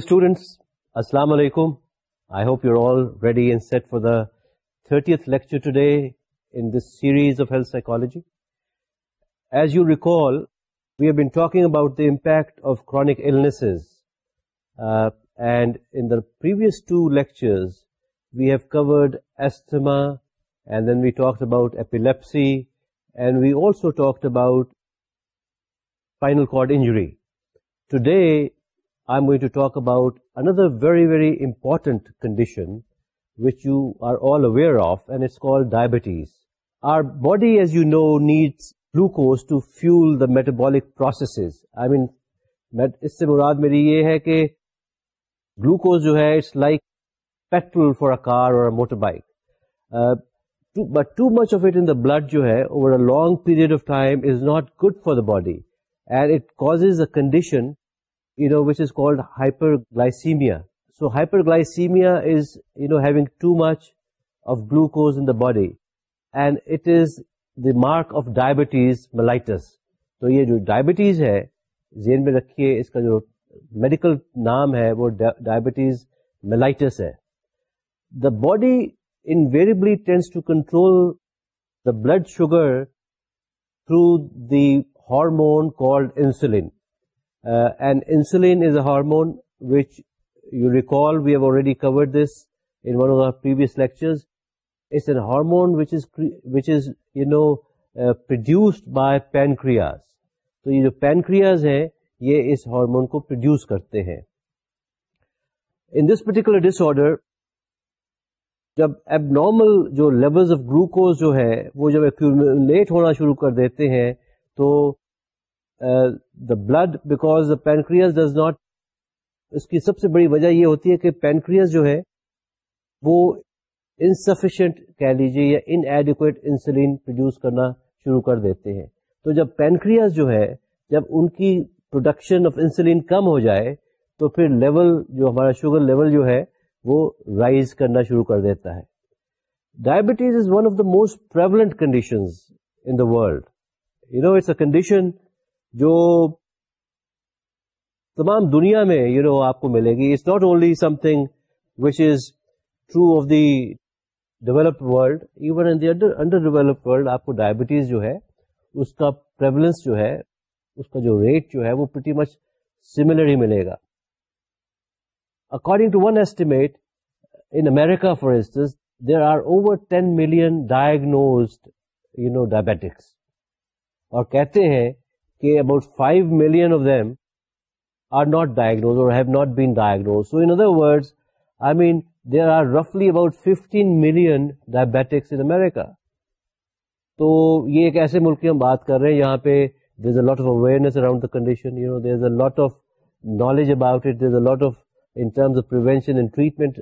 Students, Assalamu Alaikum. I hope you're all ready and set for the 30th lecture today in this series of health psychology. As you recall, we have been talking about the impact of chronic illnesses. Uh, and in the previous two lectures, we have covered asthma, and then we talked about epilepsy, and we also talked about spinal cord injury. Today, I want to talk about another very very important condition which you are all aware of it diabetes our bodies glucose to fuel the metabolic اس سے مراد میری یہ ہے کہ glucose جو ہے it's like petrol for a car اور motorbike too much of it blood جو ہے over a long period of time is not good for the body and it cause a condition you know which is called hyperglycemia so hyperglycemia is you know having too much of glucose in body and it is the mark of diabetes mellitus تو یہ جو diabetes ہے زین میں رکھیے اس کا جو medical نام ہے وہ ڈائبٹیز میلائٹس ہے the body invariably tends to control the blood sugar through the hormone called insulin and insulin is a by hormone یہ جو پینکریاز pancreas یہ اس ہارمون کو پروڈیوس کرتے ہیں in this particular disorder جب ایب نارمل جو لیولز آف گلوکوز جو ہے وہ جب ایکٹ ہونا شروع کر دیتے ہیں تو the blood the pancreas does not اس کی سب سے بڑی وجہ یہ ہوتی ہے کہ پینکریز جو ہے وہ انسفیشینٹ کہہ لیجیے یا ان ایڈیکویٹ انسولین پروڈیوس کرنا شروع کر دیتے ہیں تو جب پینکریز جو ہے جب ان کی پروڈکشن آف انسولین کم ہو جائے تو پھر لیول جو ہمارا شوگر لیول جو ہے وہ رائز کرنا شروع کر دیتا ہے diabetes is one of the most in the world you know it's a condition جو تمام دنیا میں یو نو آپ کو ملے گی it's not only something which is true of the develop world even in under develop آپ کو ڈائبٹیز جو ہے اس کا پریولنس جو ہے اس کا جو ریٹ جو ہے وہ پریٹی مچ سملر ہی ملے گا according to one estimate in America for instance there are over ten million diagnosed you know diabetics اور کہتے ہیں کہ about about million million of them are are not not diagnose diagnose اور have been so in in other I mean there رفلی diabetics تو یہ ایک ایسے ملک کی ہم بات کر رہے ہیں یہاں پہ there is a lot of of of of awareness around around the condition you know there there is is a a lot lot knowledge about it in terms and treatment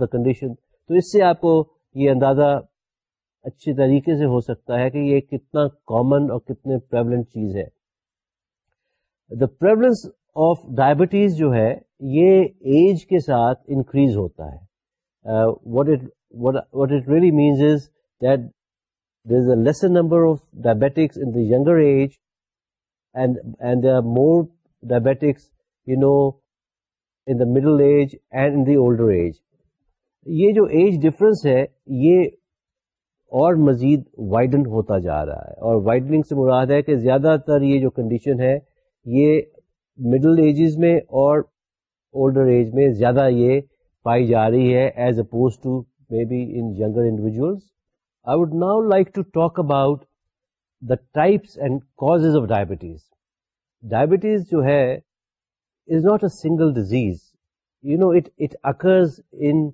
the condition تو اس سے آپ کو یہ اندازہ اچھے طریقے سے ہو سکتا ہے کہ یہ کتنا کامن اور کتنے پریولنٹ چیز ہے دا پریولنس آف ڈائبٹیز جو ہے یہ ایج کے ساتھ انکریز ہوتا ہے what it really is is that there a lesser number of diabetics in the یگر age and and more diabetics you know in the middle age and in the older age یہ جو age difference ہے یہ اور مزید widen ہوتا جا رہا ہے اور وائڈنگ سے مراد ہے کہ زیادہ تر یہ جو کنڈیشن ہے یہ مڈل ایجز میں اور اولڈر ایج میں زیادہ یہ پائی جا رہی ہے as to may be in یگر individuals I would now like to talk about the types and cause of diabetes diabetes جو ہے is not a single disease you know it it occurs in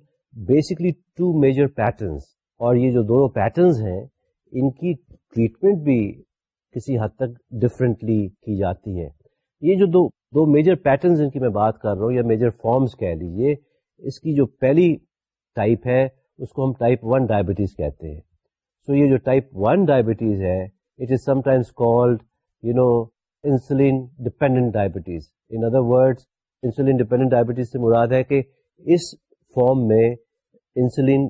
basically two major patterns اور یہ جو دونوں patterns ہیں ان کی treatment بھی کسی حد تک ڈفرینٹلی کی جاتی ہے یہ جو دو دو میجر پیٹرنز ان کی میں بات کر رہا ہوں یا میجر فارمز کہہ لیجیے اس کی جو پہلی ٹائپ ہے اس کو ہم ٹائپ ون ڈائبٹیز کہتے ہیں سو یہ جو ٹائپ ون ڈائبٹیز ہے it is sometimes called you know insulin dependent diabetes in other word insulin dependent diabetes سے مراد ہے کہ اس فارم میں انسولین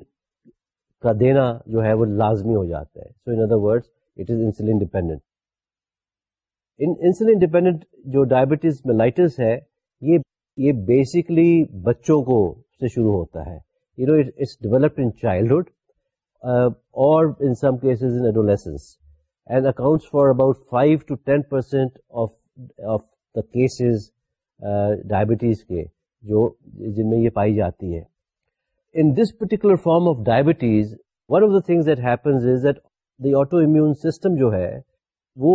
کا دینا جو ہے وہ لازمی ہو جاتا ہے so in other word it is insulin dependent insulin dependent جو ڈائبٹیز میلائٹس ہے یہ یہ بیسکلی بچوں کو سے شروع ہوتا ہے you know it's developed in childhood اور in in some cases adolescence and accounts for about five to ten percent of of the cases diabetes کے جو جن میں یہ پائی جاتی ہے in this particular form of diabetes one of the things that happens the autoimmune system جو ہے وہ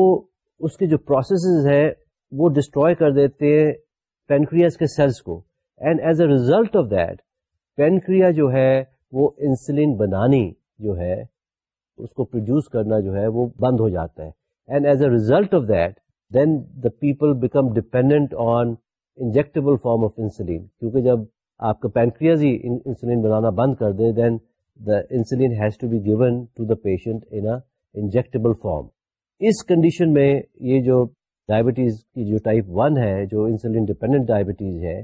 اس کے جو پروسیسز ہے وہ ڈسٹروائے کر دیتے ہیں پینکریاز کے سیلس کو and as a result of that pancreas جو ہے وہ انسولین بنانی جو ہے اس کو پروڈیوس کرنا جو ہے وہ بند ہو جاتا ہے and as a result of that then the people become dependent on injectable form of insulin کیونکہ جب آپ کا پینکریاز ہی انسولین بنانا بند کر دے the insulin has to be given to the patient in injectable form us condition میں یہ جو ڈائبٹیز کی جو ٹائپ ون ہے جو انسولین ڈیپینڈنٹ ڈائبٹیز ہے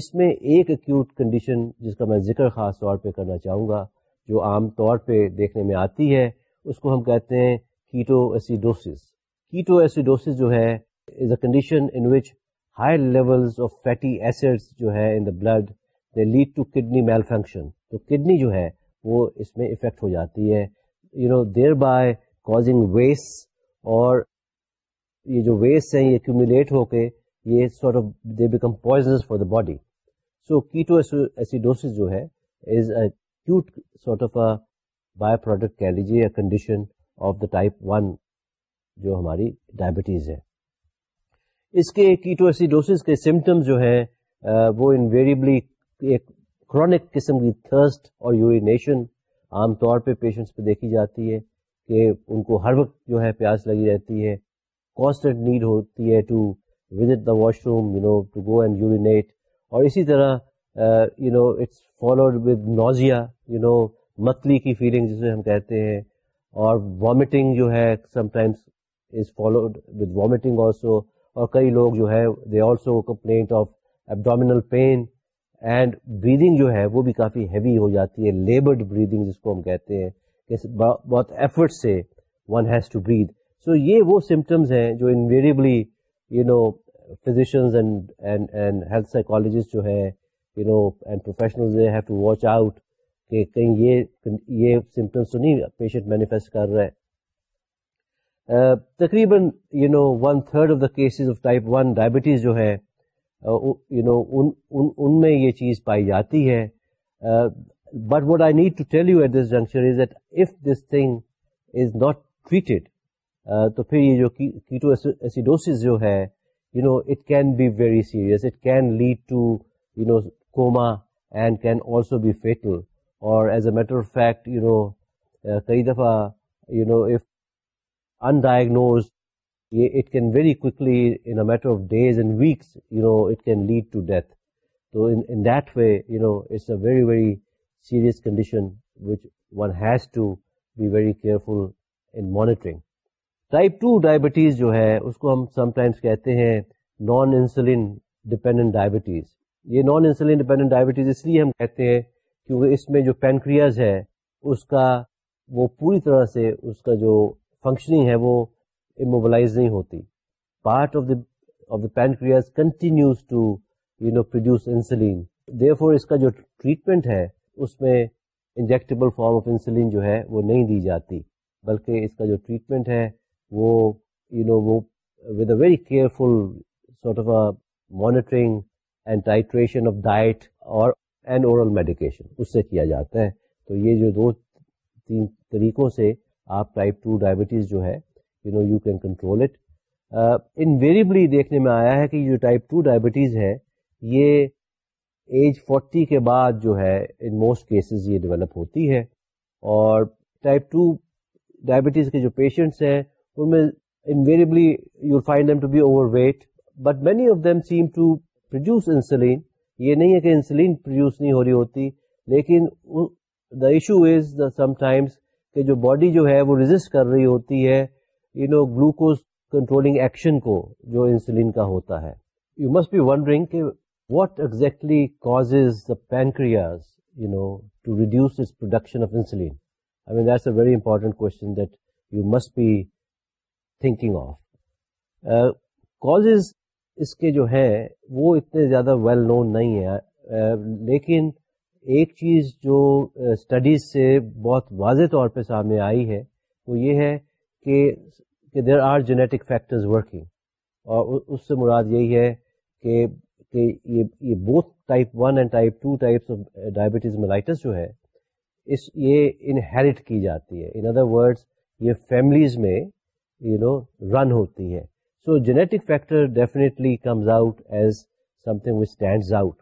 اس میں ایک ایکوٹ کنڈیشن جس کا میں ذکر خاص طور پہ کرنا چاہوں گا جو عام طور پہ دیکھنے میں آتی ہے اس کو ہم کہتے ہیں کیٹو ایسیڈوسز کیٹو ایسیڈوسز جو ہے is a condition in which high levels of fatty acid جو ہے in the blood they lead to kidney malfunction تو کڈنی جو ہے وہ اس میں افیکٹ ہو جاتی ہے you know thereby causing waste اور یہ جو ویسٹ ہیں یہ ایکومولیٹ ہو کے یہ sort of they become poisons for the body so ketoacidosis جو ہے is a acute sort of a byproduct کہہ لیجیے condition of the type one جو ہماری ڈائبٹیز ہے اس کے کیٹو ایسیڈوس کے سمٹمس جو ہیں uh, وہ انویریبلی ایک کرونک قسم کی تھرسٹ اور یورینیشن عام طور پہ پیشنٹس پہ دیکھی جاتی ہے کہ ان کو ہر وقت جو ہے پیاس لگی رہتی ہے کانسٹنٹ نیڈ ہوتی ہے to visit the washroom you know to go and urinate اور اسی طرح you know it's followed with nausea you know متلی کی فیلنگ جسے ہم کہتے ہیں اور وامٹنگ جو ہے sometimes is followed with vomiting also اور کئی لوگ جو ہے they also complaint of abdominal pain and breathing جو ہے وہ بھی کافی ہیوی ہو جاتی ہے لیبرڈ بریدنگ جس کو ہم کہتے ہیں کہ بہت ایفرٹ سے one has to breathe so یہ وہ سمٹمز ہیں جو invariably you know physicians health psychologist جو ہے you know and professional have to watch out کہ کہیں یہ سمٹمس تو نہیں پیشنٹ مینیفیسٹ کر رہے uh, تقریباً you know one third of the cases of type one diabetes جو ہے یو نو ان میں یہ چیز پائی جاتی ہے but what I need to tell you at this junction is that if this thing is not treated تو پھر یہ جو ہے you know it can be very serious it can lead to you know coma and can also be fatal اور as a matter of fact you know کئی دفعہ you know if undiagnosed یہ it can very quickly in matter of days and weeks you know it can lead to death تو in that way you know it's a very very serious condition which one has to be very careful in monitoring type two diabetes جو ہے اس کو ہم sometimes کہتے ہیں non insulin dependent diabetes یہ non insulin dependent diabetes اس لیے ہم کہتے ہیں کیونکہ اس میں جو پینکریاز ہے اس کا وہ پوری طرح سے اس کا جو فنکشننگ ہے وہ اموبلائز نہیں ہوتی part of the of the pan continues to you know produce insulin there اس کا جو ٹریٹمنٹ ہے اس میں انجیکٹیبل فارم آف انسولین جو ہے وہ نہیں دی جاتی بلکہ اس کا جو ٹریٹمنٹ ہے وہ یو نو وہ with a very careful sort of a monitoring and titration of diet اور اینڈ اورل میڈیکیشن اس سے کیا جاتا ہے تو یہ جو دو تین طریقوں سے آپ ٹائپ ٹو ڈائبٹیز جو ہے you know you can control it invariably دیکھنے میں آیا ہے کہ جو ٹائپ ٹو ڈائبٹیز ہے یہ ایج فورٹی کے بعد جو ہے ان موسٹ کیسز یہ ڈیولپ ہوتی ہے اور ٹائپ ٹو ڈائبٹیز کے جو پیشنٹس ہیں ان میں invariably you find them to be overweight but many of them seem to produce insulin یہ نہیں ہے کہ انسولین پروڈیوس نہیں ہو رہی ہوتی لیکن the issue is the sometimes کہ جو باڈی جو ہے وہ ریزسٹ کر رہی ہوتی ہے you know glucose controlling action کو جو انسولین کا ہوتا ہے یو مسٹ بی ونڈرنگ کہ what exactly cause the pancreas you know to reduce this production of insulin I mean that's a very important question that you must be thinking of cause اس کے جو ہیں وہ اتنے زیادہ well known نہیں ہیں uh, لیکن ایک چیز جو اسٹڈیز سے بہت واضح طور پہ سامنے آئی ہے وہ یہ ہے کہ کہ there are genetic factors working اور اس سے مراد یہی ہے کہ کہ یہ یہ both type one and type two types of diabetes mellitus جو ہے اس یہ انہیریٹ کی جاتی ہے ان ادر ورڈس یہ فیملیز میں یو نو رن ہوتی ہے so genetic factor definitely comes out as something which stands out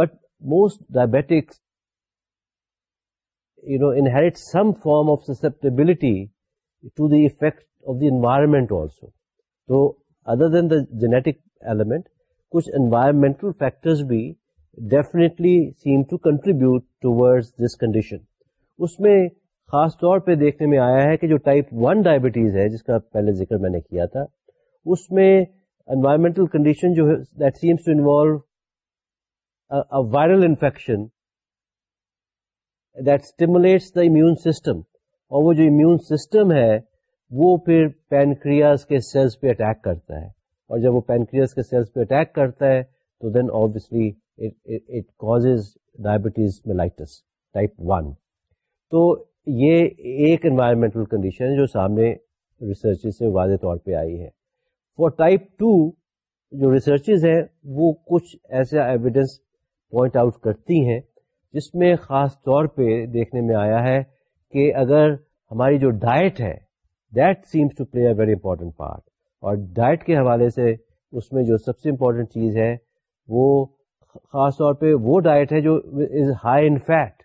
but most diabetics you know inherit some form of susceptibility to the effect of the environment also تو other then the genetic element کچھ environmental factors بھی definitely seem to contribute factored this condition اس میں خاص طور پہ دیکھنے میں آیا ہے کہ جو ٹائپ ون ڈائبٹیز ہے جس کا پہلے ذکر میں نے کیا تھا اس میں انوائرمنٹل کنڈیشن جو ہے viral infection that stimulates the immune system اور وہ جو امیون سسٹم ہے وہ پھر پینکریاز کے سیلس پہ اٹیک کرتا ہے اور جب وہ پینکریاز کے سیلس پہ اٹیک کرتا ہے تو then obviously it cause diabetes mellitus type one تو یہ ایک انوائرمنٹل کنڈیشن ہے جو سامنے ریسرچ سے واضح طور پہ آئی ہے فور ٹائپ ٹو جو ریسرچز ہیں وہ کچھ ایسا ایویڈینس پوائنٹ آؤٹ کرتی ہیں جس میں خاص طور پہ دیکھنے میں آیا ہے کہ اگر ہماری جو ڈائٹ ہے that seems to play a very important part اور ڈائٹ کے حوالے سے اس میں جو سب سے امپورٹینٹ چیز ہے وہ خاص طور پہ وہ ڈائٹ ہے جو از ہائی ان فیٹ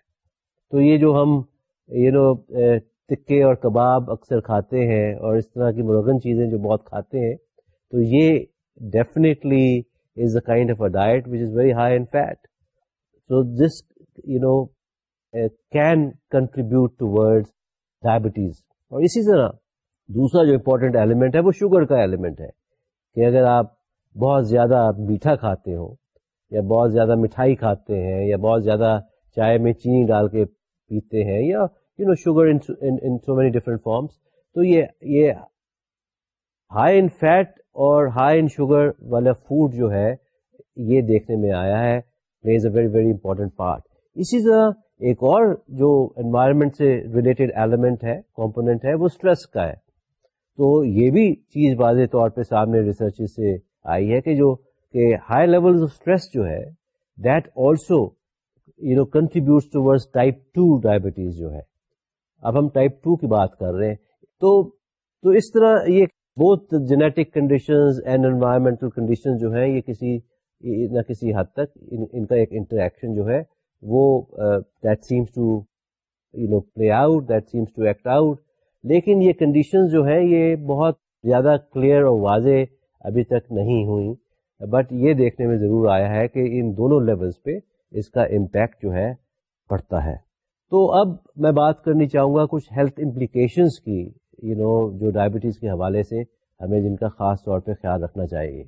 تو یہ جو ہم یو نو تکے اور کباب اکثر کھاتے ہیں اور اس طرح کی مرغن چیزیں جو بہت کھاتے ہیں تو یہ definitely is a kind of a diet which is very high in fat so this you know can contribute toward diabetes اور اسی طرح دوسرا جو امپورٹنٹ ایلیمنٹ ہے وہ شوگر کا ایلیمنٹ ہے کہ اگر آپ بہت زیادہ میٹھا کھاتے ہو یا بہت زیادہ مٹھائی کھاتے ہیں یا بہت زیادہ چائے میں چینی ڈال کے پیتے ہیں یا you know sugar in so many different forms تو یہ یہ ہائی ان فیٹ اور ہائی ان شوگر والا فوڈ جو ہے یہ دیکھنے میں آیا ہے plays a very very important part اسی طرح ایک اور جو انوائرمنٹ سے ریلیٹڈ ایلیمنٹ ہے کمپوننٹ ہے وہ اسٹریس کا ہے تو یہ بھی چیز واضح طور پہ سامنے ریسرچ سے آئی ہے کہ جو کہ ہائی لیول آف اسٹریس جو ہے that also you know contributes to type two diabetes جو ہے اب ہم ٹائپ ٹو کی بات کر رہے ہیں تو تو اس طرح یہ بہت genetic conditions and environmental condition جو ہیں یہ کسی نہ کسی حد تک ان کا ایک انٹریکشن جو ہے وہ that seems to you know play out that seems to act out لیکن یہ کنڈیشنز جو ہے یہ بہت زیادہ کلیئر اور واضح ابھی تک نہیں ہوئی بٹ یہ دیکھنے میں ضرور آیا ہے کہ ان دونوں لیولس پہ اس کا امپیکٹ جو ہے پڑتا ہے تو اب میں بات کرنی چاہوں گا کچھ ہیلتھ امپلیکیشنس کی یو you نو know, جو ڈائبٹیز کے حوالے سے ہمیں جن کا خاص طور پہ خیال رکھنا چاہیے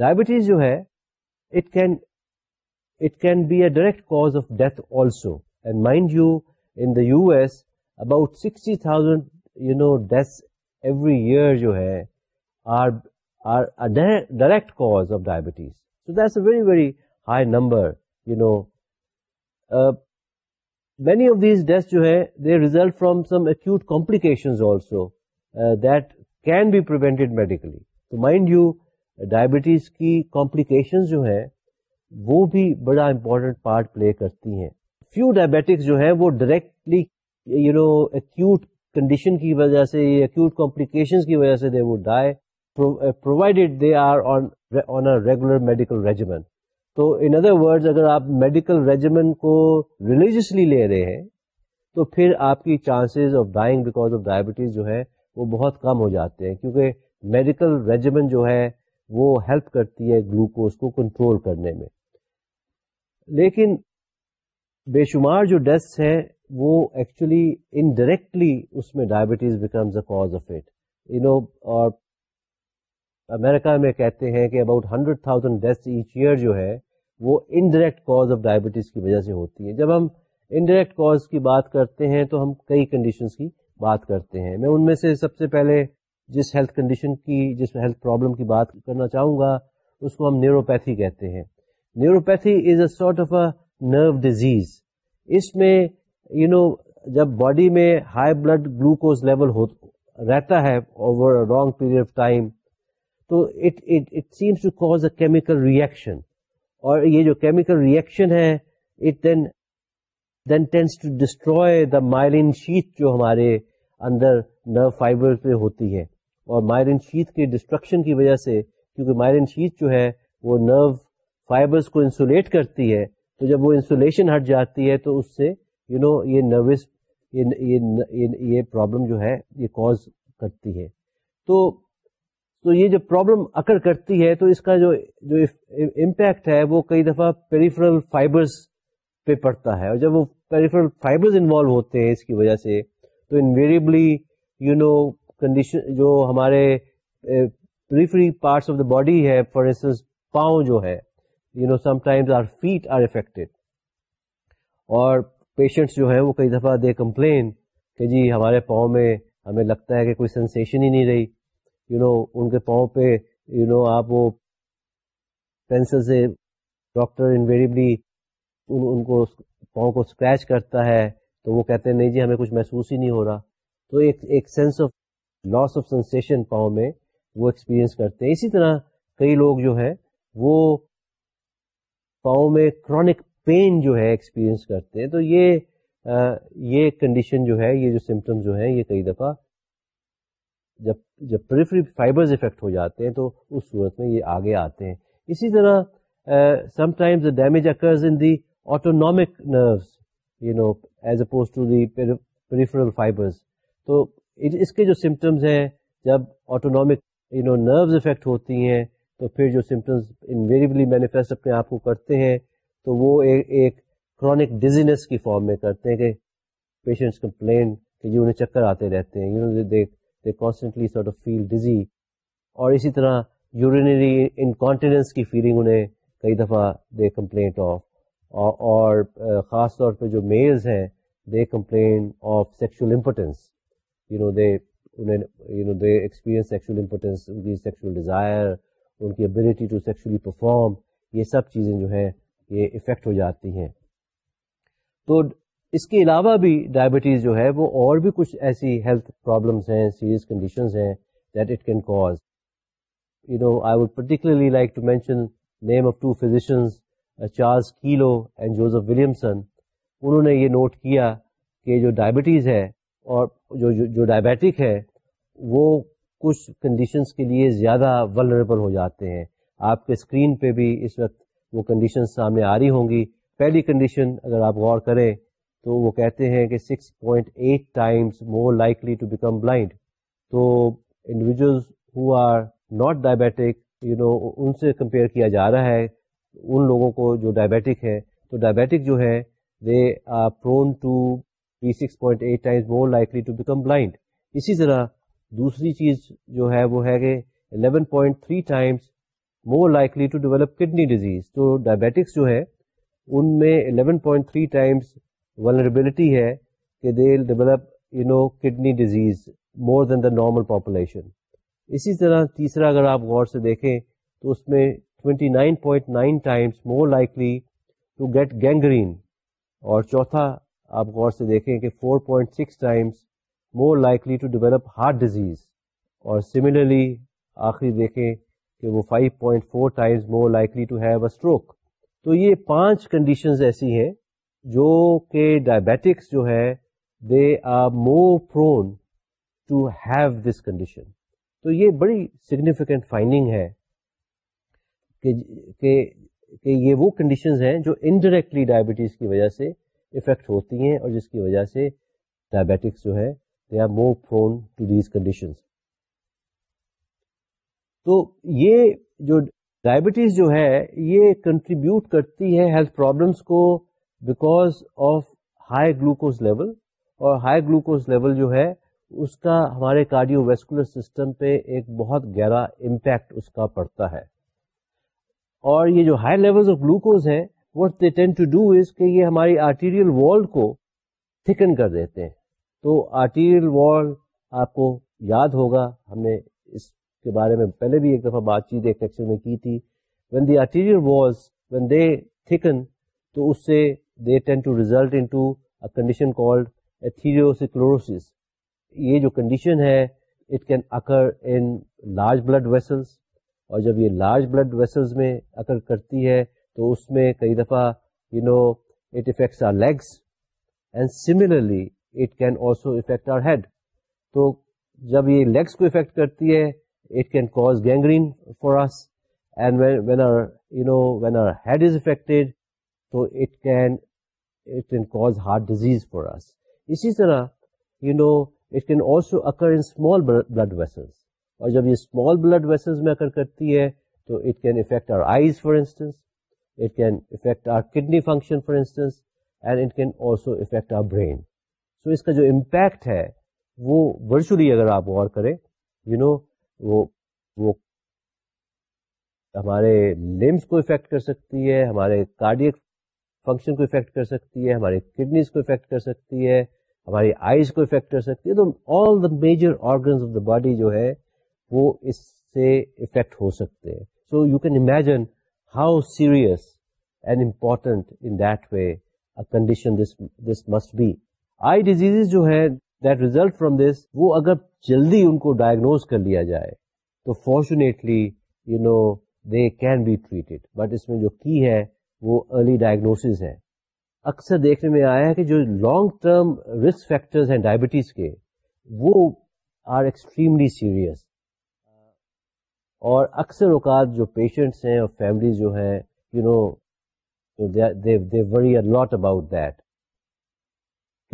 ڈائبٹیز جو ہے it it can can be a direct cause of death also and mind you in the U S about sixty thousand you know deaths every year جو ہے are are direct cause of diabetes so that's a very very high number you know many of these death جو ہے they result from some acute complications also that can be prevented medically تو mind you diabetes کی complications جو ہیں وہ بھی بڑا important part play کرتی ہیں فیو ڈائبٹکس جو ہیں وہ directly you know acute condition کی وجہ سے یا ایکوٹ کمپلیکیشن کی وجہ سے they would die provided they are on a regular medical regimen تو ان ادر ورڈز اگر آپ میڈیکل ریجیمن کو ریلیجسلی لے رہے ہیں تو پھر آپ کی chances of dying because of diabetes جو ہے وہ بہت کم ہو جاتے ہیں کیونکہ میڈیکل ریجیمن جو ہے وہ ہیلپ کرتی ہے گلوکوز کو کنٹرول کرنے میں لیکن بے شمار جو ڈیتھس ہیں وہ ایکچولی انڈائریکٹلی اس میں diabetes becomes a cause of it you know اور امیرکا میں کہتے ہیں کہ about hundred thousand death each year جو ہے وہ انڈائریکٹ کاز آف ڈائبٹیز کی وجہ سے ہوتی ہے جب ہم انڈائریکٹ کاز کی بات کرتے ہیں تو ہم کئی کنڈیشنز کی بات کرتے ہیں میں ان میں سے سب سے پہلے جس ہیلتھ کنڈیشن کی جس ہیلتھ پرابلم کی بات کرنا چاہوں گا اس کو ہم نیوروپیتھی کہتے ہیں neuropathy is a sort of a nerve disease اس میں یو نو جب باڈی میں ہائی بلڈ گلوکوز لیول رہتا ہے over long period of time تو seems to cause a chemical reaction اور یہ جو کیمیکل ریئیکشن ہے it then then tends to the myelin sheath جو ہمارے اندر نرو فائبر پہ ہوتی ہے اور مائرین شیت کے ڈسٹرکشن کی وجہ سے کیونکہ مائرین شیت جو ہے وہ نرو فائبرس کو انسولیٹ کرتی ہے تو جب وہ انسولیشن ہٹ جاتی ہے تو اس سے یو نو یہ نروس یہ پرابلم جو ہے یہ کوز کرتی ہے تو تو یہ جو پرابلم اکڑ کرتی ہے تو اس کا جو جو امپیکٹ ہے وہ کئی دفعہ پیریفرل فائبرز پہ پڑتا ہے اور جب وہ پیریفرل فائبرز انوالو ہوتے ہیں اس کی وجہ سے تو انویریبلی یو نو کنڈیشن جو ہمارے periphery parts of the body ہے فار انسٹنس پاؤں جو ہے you know sometimes our feet are affected اور پیشنٹس جو ہیں وہ کئی دفعہ دے کمپلین کہ جی ہمارے پاؤں میں ہمیں لگتا ہے کہ کوئی سنسیشن ہی نہیں رہی یو you نو know, ان کے پاؤں پہ یو you نو know, آپ وہ پینسل سے ڈاکٹر انویریبلی ان ان کو پاؤں کو اسکریچ کرتا ہے تو وہ کہتے ہیں نہیں جی ہمیں کچھ محسوس ہی نہیں ہو رہا تو ایک ایک sense of loss of sensation پاؤں میں وہ ایکسپیرئنس کرتے ہیں اسی طرح کئی لوگ جو ہیں وہ پاؤں میں کرونک پین جو ہے ایکسپیرئنس کرتے ہیں تو یہ یہ کنڈیشن جو ہے یہ جو سمٹم جو ہیں یہ کئی دفعہ جب جب پریفری فائبرز افیکٹ ہو جاتے ہیں تو اس صورت میں یہ آگے آتے ہیں اسی طرح sometimes damage occurs in the autonomic nerves you know as opposed to the peripheral fibres تو اس کے جو سمٹمز ہیں جب autonomic you know nerves affect ہوتی ہیں تو پھر جو سمٹمز انویریبلی مینیفیسٹ اپنے آپ کو کرتے ہیں تو وہ ایک کرونک ڈیزینس کی فارم میں کرتے ہیں کہ پیشنٹس کمپلین کہ یہ جی انہیں چکر آتے رہتے ہیں they constantly sort of feel dizzy اور اسی طرح یورینری انکانٹیننس کی فیلنگ انہیں کئی دفعہ دے کمپلینٹ آف اور خاص طور پہ جو میلز ہیں they complain of sexual impotence you know they انہیں you know they experience sexual impotence ان کی سیکشل ڈیزائر ان کی ابیلٹی ٹو سیکشلی پرفارم یہ سب چیزیں جو ہیں یہ افیکٹ ہو جاتی ہیں تو اس کے علاوہ بھی ڈائبٹیز جو ہے وہ اور بھی کچھ ایسی ہیلتھ پرابلمس ہیں سیریس کنڈیشنز ہیں that it can cause you know I would particularly like to mention name of two physicians Charles Kelo and Joseph Williamson انہوں نے یہ نوٹ کیا کہ جو ڈائبٹیز ہے اور جو جو ڈائبیٹک ہے وہ کچھ کنڈیشنز کے لیے زیادہ ولنریبل ہو جاتے ہیں آپ کے اسکرین پہ بھی اس وقت وہ کنڈیشن سامنے آ رہی ہوں گی پہلی کنڈیشن اگر آپ غور کریں تو وہ کہتے ہیں کہ six point eight times more likely to become blind تو individuals who are not diabetic you know ان سے کمپیئر کیا جا رہا ہے ان لوگوں کو جو ڈائبیٹک ہے تو ڈائبیٹک جو ہے اسی طرح دوسری چیز جو ہے وہ ہے کہ eleven point three times more likely to develop kidney disease تو ڈائبیٹکس جو ہے ان میں eleven point three times vulnerability ہے کہ they would know kidney disease more than the normal population اسی طرح تیسرا اگر آپ غور سے دیکھیں تو اس میں twenty nine point nine times more likely to get gangrene اور چوتھا آپ غور سے دیکھیں کہ four point six times more likely to develop heart disease اور سملرلی آخری دیکھیں کہ وہ four times more likely to have a stroke تو یہ پانچ کنڈیشنز ایسی ہیں جو کہ ڈائبیٹکس جو ہے they are more prone to have this condition تو یہ بڑی سگنیفیکینٹ فائنڈنگ ہے کہ یہ وہ کنڈیشنز ہیں جو انڈائریکٹلی ڈائبٹیز کی وجہ سے افیکٹ ہوتی ہیں اور جس کی وجہ سے ڈائبیٹکس جو ہے they are more prone to these conditions تو یہ جو ڈائبٹیز جو ہے یہ کنٹریبیوٹ کرتی ہے ہیلتھ پرابلمس کو because of high glucose level اور ہائی گلوکوز لیول جو ہے اس کا ہمارے کارڈیو ویسکولر سسٹم پہ ایک بہت گہرا امپیکٹ اس کا پڑتا ہے اور یہ جو ہائی لیول آف گلوکوز ہے what they tend to do is کہ یہ ہماری آرٹیریل کو تھکن کر دیتے ہیں تو آرٹیریل آپ کو یاد ہوگا ہم نے اس کے بارے میں پہلے بھی ایک دفعہ بات چیت ایک لیکچر میں کی تھی when the arterial walls when they تھکن تو اس سے they tend to result in to condition called atherosclerosis یہ جو کنڈیشن ہے it can occur in large blood vessels اور جب یہ لارج بلڈ ویسلز میں اکر کرتی ہے تو اس میں کئی دفعہ you know it affects our legs and similarly it can also affect our head تو جب یہ لیگس کو افیکٹ کرتی ہے it can cause gangrene for us and when our you know when our head is affect تو heart disease for us اسی طرح you know it can also occur in small blood vessels اور جب یہ small blood vessels میں occur کرتی ہے تو it can affect our eyes for instance it can affect our kidney function for instance and it can also affect our brain so اس کا جو impact ہے وہ ورچولی اگر آپ غور کریں یو نو وہ وہ ہمارے لمس کو افیکٹ کر سکتی ہے ہمارے کارڈیک فنکشن کو افیکٹ کر سکتی ہے ہمارے کڈنیز کو افیکٹ کر سکتی ہے ہماری آئیز کو افیکٹ کر سکتی ہے تو all the major organs of the body جو ہے وہ اس سے افیکٹ ہو سکتے ہیں so you can imagine how serious and important in that way condition this must be I disease جو ہے دیٹ ریزلٹ فرام دس وہ اگر جلدی ان کو ڈائگنوز کر لیا جائے تو fortunately you know they can be treated but اس میں جو کی ہے وہ ارلی ڈائگنوسز ہے اکثر دیکھنے میں آیا ہے کہ جو لانگ ٹرم رسک فیکٹرز ہیں ڈائبٹیز کے وہ آر ایکسٹریملی سیریس اور اکثر اوقات جو پیشنٹس ہیں اور فیملیز جو ہیں you know they worry lot about that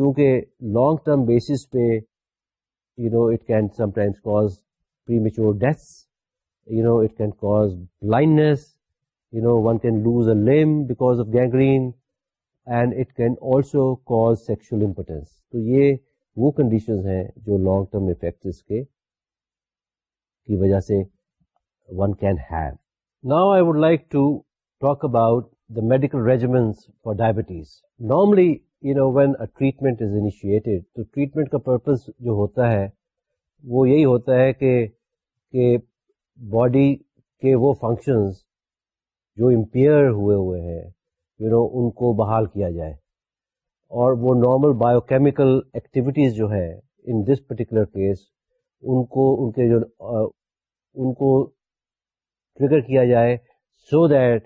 کیونکہ لانگ ٹرم بیسس پہ you know it can sometimes cause premature deaths you know it can cause blindness you know one can lose a limb because of gangrene and it can also cause sexual impotence تو یہ وہ conditions ہیں جو long term effects کے کی وجہ سے one can have now I would like to talk about the medical regiment for diabetes normally you know when treatment is initiated تو ٹریٹمنٹ کا پرپز جو ہوتا ہے وہ یہی ہوتا ہے کہ کہ باڈی کے وہ فنکشنز جو امپیئر ہوئے ہوئے ہیں یو نو ان کو بحال کیا جائے اور وہ نارمل بایو کیمیکل ایکٹیویٹیز جو ہیں ان دس پرٹیکولر کیس ان کو ان کے جو uh, ان کو ٹریگر کیا جائے so that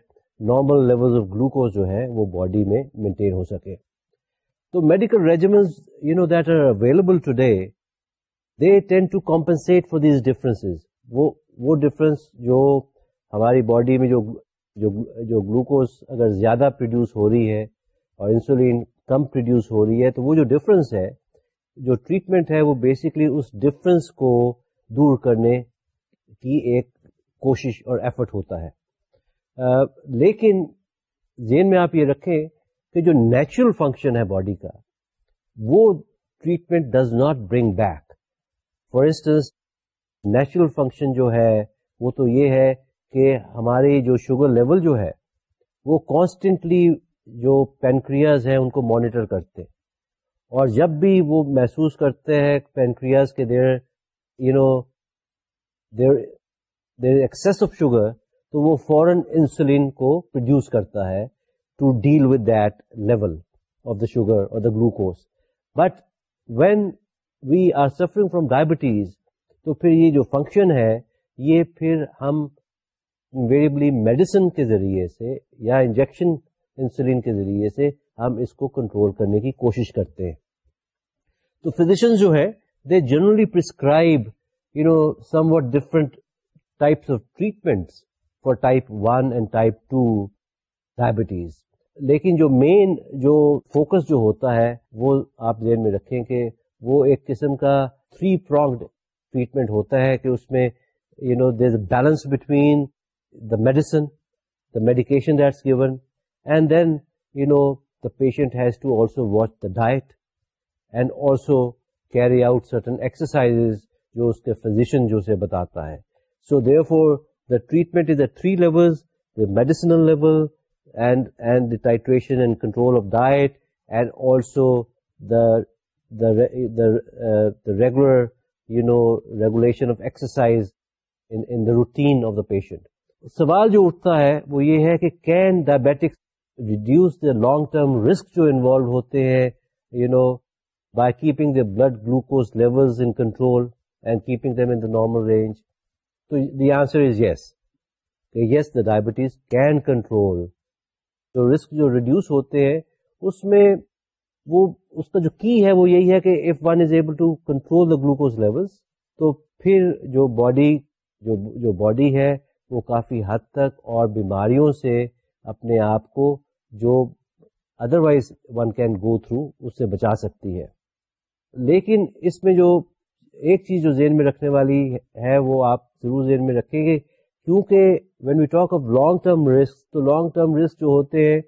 normal levels of glucose جو ہے وہ باڈی میں مینٹین ہو سکے تو medical regiment you know that are available today they tend to compensate for these difference وہ ڈفرینس جو ہماری باڈی میں جو جو گلوکوز اگر زیادہ پروڈیوس ہو رہی ہے اور انسولین کم پروڈیوس ہو رہی ہے تو وہ جو ڈفرینس ہے جو ٹریٹمنٹ ہے وہ بیسکلی اس ڈفرینس کو دور کرنے کی ایک کوشش اور ایفرٹ ہوتا ہے لیکن ذہن میں آپ یہ رکھیں کہ جو نیچرل فنکشن ہے باڈی کا وہ treatment does not bring back for instance natural function جو ہے وہ تو یہ ہے کہ ہمارے جو شوگر لیول جو ہے وہ کانسٹینٹلی جو پینکریاز ہیں ان کو مانیٹر کرتے اور جب بھی وہ محسوس کرتے ہیں پینکریاز کے there you know there there of sugar تو وہ فورن انسولین کو پروڈیوس کرتا ہے to deal with that level of the sugar اور the glucose but when we are suffering from diabetes تو پھر یہ جو فنکشن ہے یہ پھر ہم میڈیسن کے ذریعے سے یا انجیکشن انسولین کے ذریعے سے ہم اس کو کنٹرول کرنے کی کوشش کرتے ہیں تو فزیشن جو ہے they generally prescribe you know somewhat different types of treatments for type one and type two diabetes لیکن جو مین جو فوکس جو ہوتا ہے وہ آپ ذہن میں رکھیں کہ وہ ایک قسم کا تھری ٹریٹمنٹ ہوتا ہے کہ اس میں you know is balance between the the medicine medication that's given and then you know the patient has to also watch the diet and also carry out certain exercise جو اس کے physician جو اسے بتاتا ہے so therefore the treatment is a the medicinal level regular you know ریگولیشنسائزین patient سوال جو اٹھتا ہے وہ یہ ہے کہ can diabetics reduce the long term risk جو انوالو ہوتے ہیں you know by keeping the blood glucose level in control and keeping them in normal range تو the answer is yes yes the diabetes can control جو risk جو reduce ہوتے ہیں اس میں وہ اس کا جو کی ہے وہ یہی ہے کہ if one is able to control the glucose levels تو پھر جو باڈی جو جو باڈی ہے وہ کافی حد تک اور بیماریوں سے اپنے آپ کو جو otherwise one can go through اس سے بچا سکتی ہے لیکن اس میں جو ایک چیز جو ذہن میں رکھنے والی ہے وہ آپ ضرور ذہن میں رکھیں گے کیونکہ when we talk up long term risk تو لانگ ٹرم رسک جو ہوتے ہیں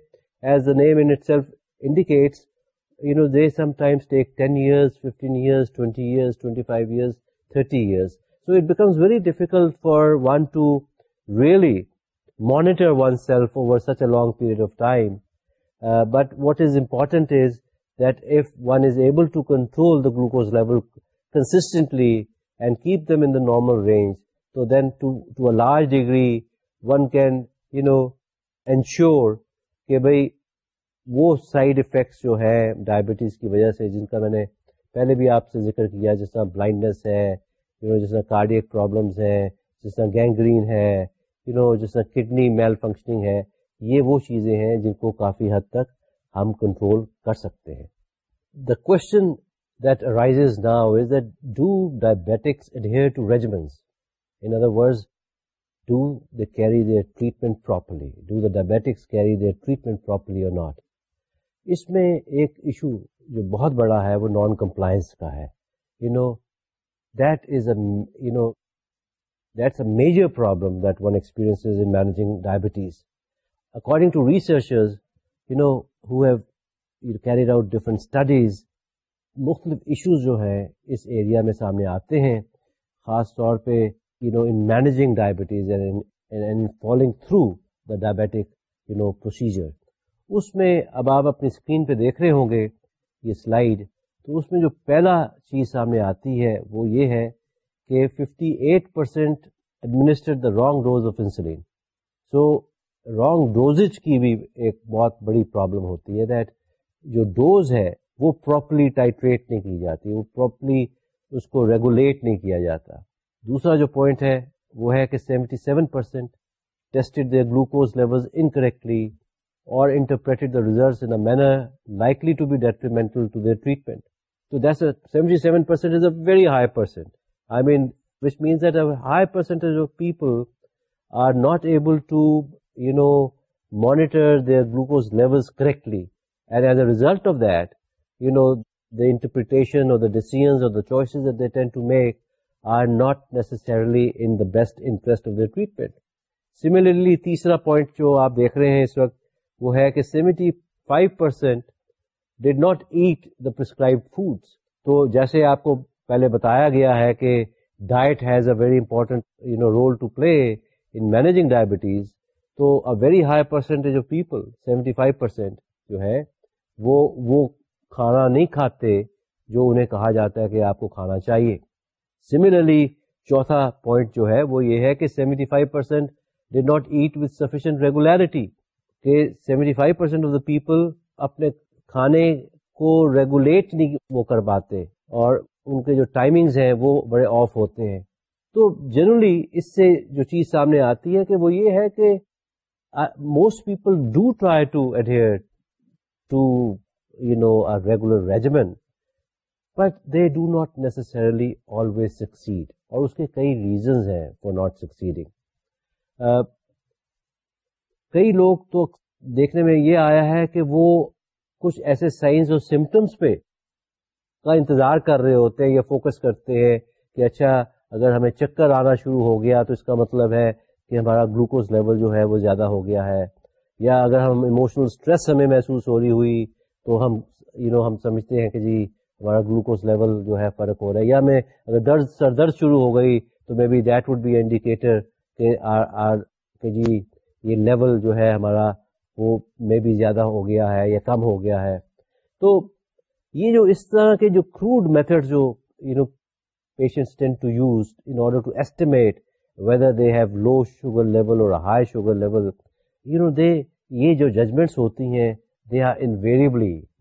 monitor oneself over such a long period of time but what is important is that if one is able glucose level constantly and keep them in normal range large degree one can you know ensure کہ بھائی وہ side effects جو ہیں diabetes کی وجہ سے جن کا میں نے پہلے بھی آپ سے ذکر کیا جس طرح بلائنڈنس ہے یو نو جس طرح کارڈیک پرابلمس ہیں جس طرح گینگرین ہے یو نو جس طرح کڈنی میل فنکشننگ ہے یہ وہ چیزیں ہیں جن کو کافی حد تک ہم کنٹرول کر سکتے ہیں the question that arises that do diabetics to regiments in other words do carry carry their treatment properly do diabetics diabetics carry their treatment properly not اس میں ایک ایشو جو بہت بڑا ہے وہ نان کمپلائنس کا ہے you know that is a no that's a major problem that one experience in diabetes according to researchers you know who have carried out different studies مختلف ایشوز جو ہیں اس ایریا میں سامنے آتے ہیں خاص طور پہ in managing diabetes following through the diabetic you know procedure اس میں اب آپ اپنی اسکرین پہ دیکھ رہے ہوں گے یہ سلائیڈ تو اس میں جو پہلا چیز سامنے آتی ہے وہ یہ ہے کہ fifty eight percent administer the wrong dose of insulin so wrong doses کی بھی ایک بہت بڑی پرابلم ہوتی ہے دیٹ جو ڈوز ہے وہ پراپرلی ٹائٹریٹ نہیں کی جاتی وہ پراپرلی اس کو ریگولیٹ نہیں کیا جاتا دوسرا جو پوائنٹ ہے وہ ہے کہ seventy seven percent tested the glucose level incorrectly or interpreted the result in manner likely to be detrimental to their treatment تو that's seventy seven percent is a very high percent I mean which means that high percentage of people are not able to you know monitor their glucose levels correctly and as a result of that you know the interpretation or the decision or the choices they tend to make are not necessarily in the best interest of the treatment similarly تیسرا point جو آپ دیکھ رہے ہیں اس وقت وہ ہے کہ seventy five percent did not eat the prescribe foods تو جیسے آپ کو پہلے بتایا گیا ہے کہ diet has a very important you know role to play in managing diabetes تو اے ویری ہائی پرسینٹ جو پیپل سیونٹی فائیو پرسینٹ جو ہے وہ کھانا نہیں کھاتے جو انہیں کہا جاتا ہے کہ آپ کو کھانا چاہیے سملرلی چوتھا پوائنٹ جو ہے وہ یہ ہے کہ seventy five percent not eat with sufficient people اپنے کھانے کو ریگولیٹ نہیں وہ کر پاتے اور ان کے جو ٹائمنگز ہیں وہ بڑے آف ہوتے ہیں تو جنرلی اس سے جو چیز سامنے آتی ہے کہ وہ یہ ہے کہ most people do try to adhere regiment but they do not necessarily always succeed اور اس کے کئی ریزنز ہیں فور ناٹ سکسیڈنگ کئی لوگ تو دیکھنے میں یہ آیا ہے کہ وہ کچھ ایسے سائنس اور سمٹمس پہ کا انتظار کر رہے ہوتے ہیں یا فوکس کرتے ہیں کہ اچھا اگر ہمیں چکر آنا شروع ہو گیا تو اس کا مطلب ہے کہ ہمارا گلوکوز لیول جو ہے وہ زیادہ ہو گیا ہے یا اگر ہم ایموشنل اسٹریس ہمیں محسوس ہو رہی ہوئی تو ہم یو you نو know, ہم سمجھتے ہیں کہ جی ہمارا گلوکوز لیول جو ہے فرق ہو رہا ہے یا میں اگر درد سر درد شروع ہو گئی تو may be that would be indicator کہ جی یہ لیول جو ہے ہمارا وہ مے بی زیادہ ہو گیا ہے یا کم ہو گیا ہے تو یہ جو اس طرح کے جو کروڈ میتھڈ جو you know patients tend to to use in order estimate whether they have low sugar level or high sugar level you know they یہ جو ججمنٹس ہوتی ہیں دے آر انویریبلی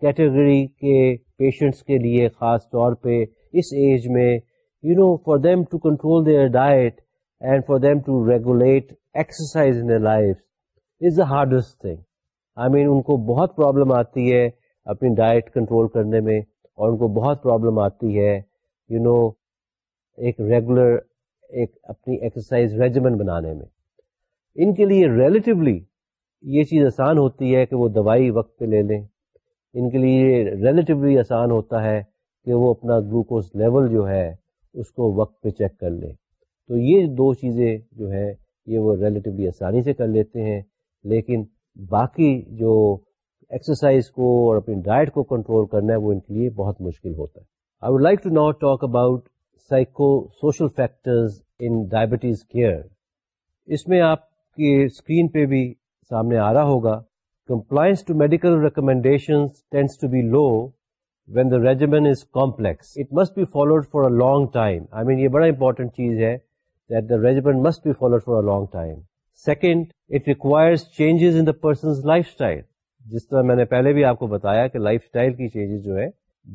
کیٹیگری کے پیشنٹس کے لیے خاص طور پہ اس ایج میں you know for them to control their diet and for them to regulate exercise in life is a hardest thing I mean ان کو بہت پرابلم آتی ہے اپنی ڈائٹ کنٹرول کرنے میں اور ان کو بہت پرابلم آتی ہے یو نو ایک ریگولر ایک اپنی ایکسرسائز ریجمن بنانے میں ان کے لیے ریلیٹیولی یہ چیز آسان ہوتی ہے کہ وہ دوائی وقت پہ لے لیں ان کے لیے ریلیٹیولی آسان ہوتا ہے کہ وہ اپنا گلوکوز لیول جو ہے اس کو وقت پہ چیک کر لیں تو یہ دو چیزیں جو ہیں یہ وہ ریلیٹیولی آسانی سے کر لیتے ہیں لیکن باقی جو ایکسرسائز کو اور اپنی ڈائٹ کو کنٹرول کرنا ہے وہ ان کے لیے بہت مشکل ہوتا ہے I would like to not talk about psychosocial factors in diabetes care اس میں آپ کے اسکرین پہ بھی سامنے آ رہا ہوگا medical recommendations must be followed for a long time I mean یہ بڑا second it requires changes in the person lifestyle جس طرح میں نے پہلے بھی آپ کو بتایا کہ لائف اسٹائل کی چینجز جو ہے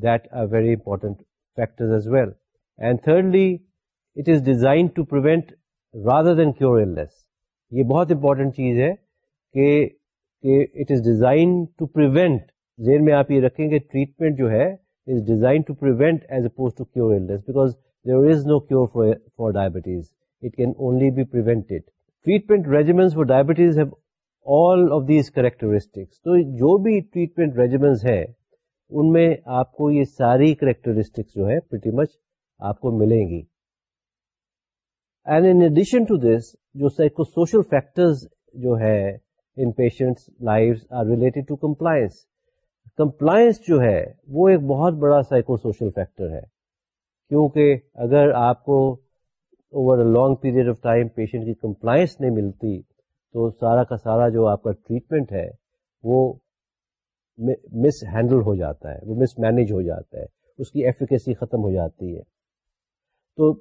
that are very important فیکٹرڈلی it is design to prevent rather than case یہ بہت امپارٹینٹ چیز ہے کہ کہ اٹ از ڈیزائن ٹو پر میں آپ یہ رکھیں گے ٹریٹمنٹ جو ہے is is design to to as oppose cure cure because there no for for diabetes diabetes it can only be treatment have all of these characteristics تو جو بھی ٹریٹمنٹ ریجیمنٹ ہے ان میں آپ کو یہ ساری کریکٹرسٹکس جو ہے پریٹی مچ آپ کو ملیں گی and in addition to this جو سائیکو سوشل فیکٹرز جو ہے in patients life are related to compliance compliance جو ہے وہ ایک بہت بڑا سائیکو سوشل فیکٹر ہے کیونکہ اگر آپ کو over a long period of time patient کی کمپلائنس نہیں ملتی تو سارا کا سارا جو آپ کا ٹریٹمنٹ ہے وہ مس ہینڈل ہو جاتا ہے وہ مس مینیج ہو جاتا ہے اس کی ایفیکیسی ختم ہو جاتی ہے تو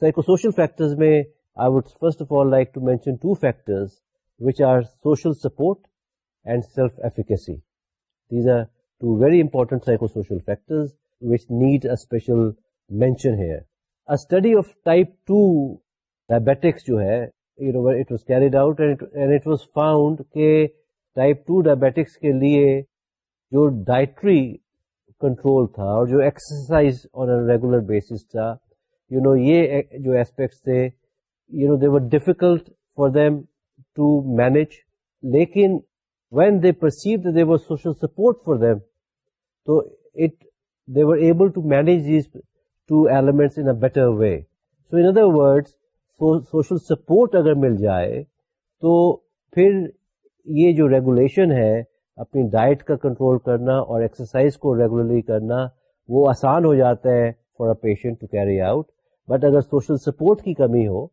سائیکو سوشل فیکٹرز میں I would first of all like to mention two factors which are social support and self efficacy important نیڈیشل کے لیے جو ڈائٹری کنٹرول تھا اور جو ایکسرسائز آنگولر بیس تھا یو نو یہ جو ایسپیکٹس تھے you know they were difficult for them to manage لیکن when they perceive there were social support for them تو it they were able to manage these two elements in better way so in other word social support اگر مل جائے تو پھر یہ جو regulation ہے اپنی ڈائٹ کا کنٹرول کرنا اور ایکسرسائز کو ریگولرلی کرنا وہ آسان ہو جاتا ہے for a patient to carry out but اگر سوشل سپورٹ کی کمی ہو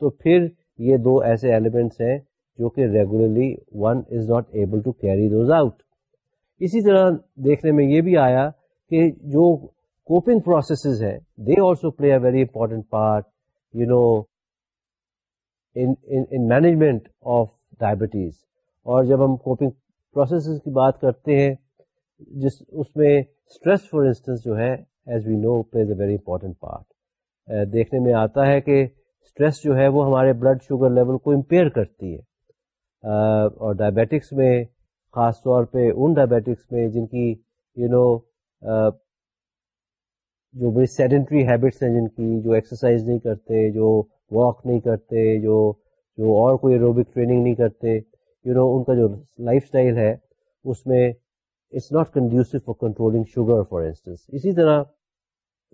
تو پھر یہ دو ایسے ایلیمنٹس ہیں جو کہ regularly one is not able to carry those out اسی طرح دیکھنے میں یہ بھی آیا کہ جو کوپنگ پروسیسز ہیں they also play a very important part you know in management of diabetes اور جب ہم کوپنگ پروسیسز کی بات کرتے ہیں جس اس میں اسٹریس فار انسٹنس جو ہے as we know plays a very important part دیکھنے میں آتا ہے کہ اسٹریس جو ہے وہ ہمارے بلڈ شوگر لیول کو امپیئر کرتی ہے اور ڈائبیٹکس میں خاص طور پہ ان ڈائبیٹکس میں جن کی یو نو جو بڑی سیڈنٹری ہیبٹس ہیں جن کی جو ایکسرسائز نہیں کرتے جو واک نہیں کرتے جو جو اور کوئی ایروبک ٹریننگ نہیں کرتے یو you نو know, ان کا جو لائف اسٹائل ہے اس میں it's not conducive for controlling sugar for instance اسی طرح